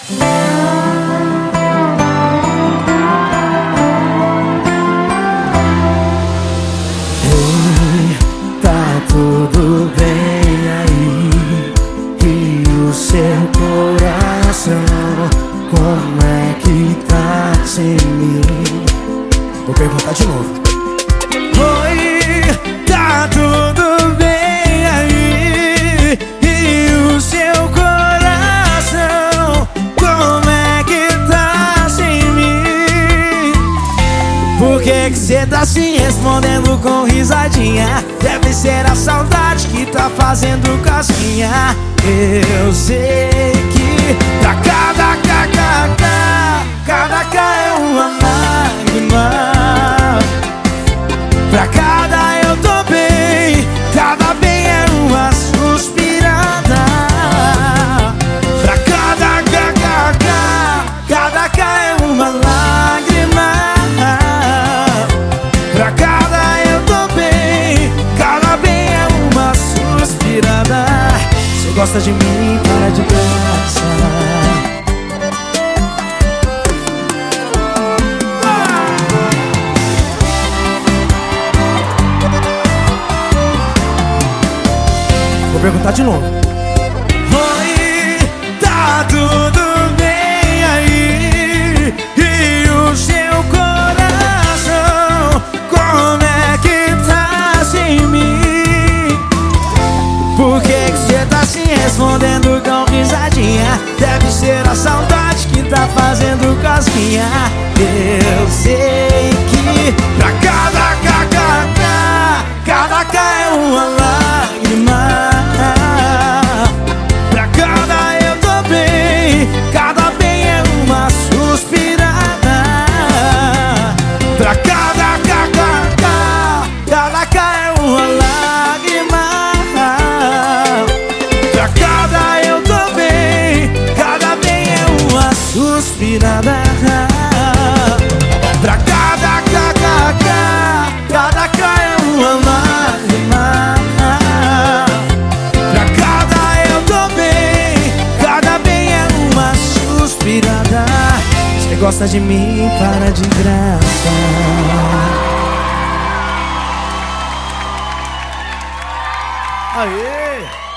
Ei, tá tudo bem aí? E o seu coração, como é que tá sem mim? Vou perguntar de novo. Oi, tá tudo cê tá se respondendo com risadinha? Deve ser a saudade que tá fazendo casinha Eu sei que pra cada kkk Cada K é uma lágrima Pra cada gosta de mim, para de graça Vou perguntar de novo. Respondendo com risadinha? Deve ser a saudade que tá fazendo casquinha. Eu sei que pra cada kkk, cada K é uma lágrima. Pra cada eu tô bem, cada bem é uma suspirada. Pra cada suspirada. Pra cada kkk, cada K é uma lágrima. Pra cada eu tô bem, cada bem é uma suspirada. Você gosta de mim, para de graça. Aê!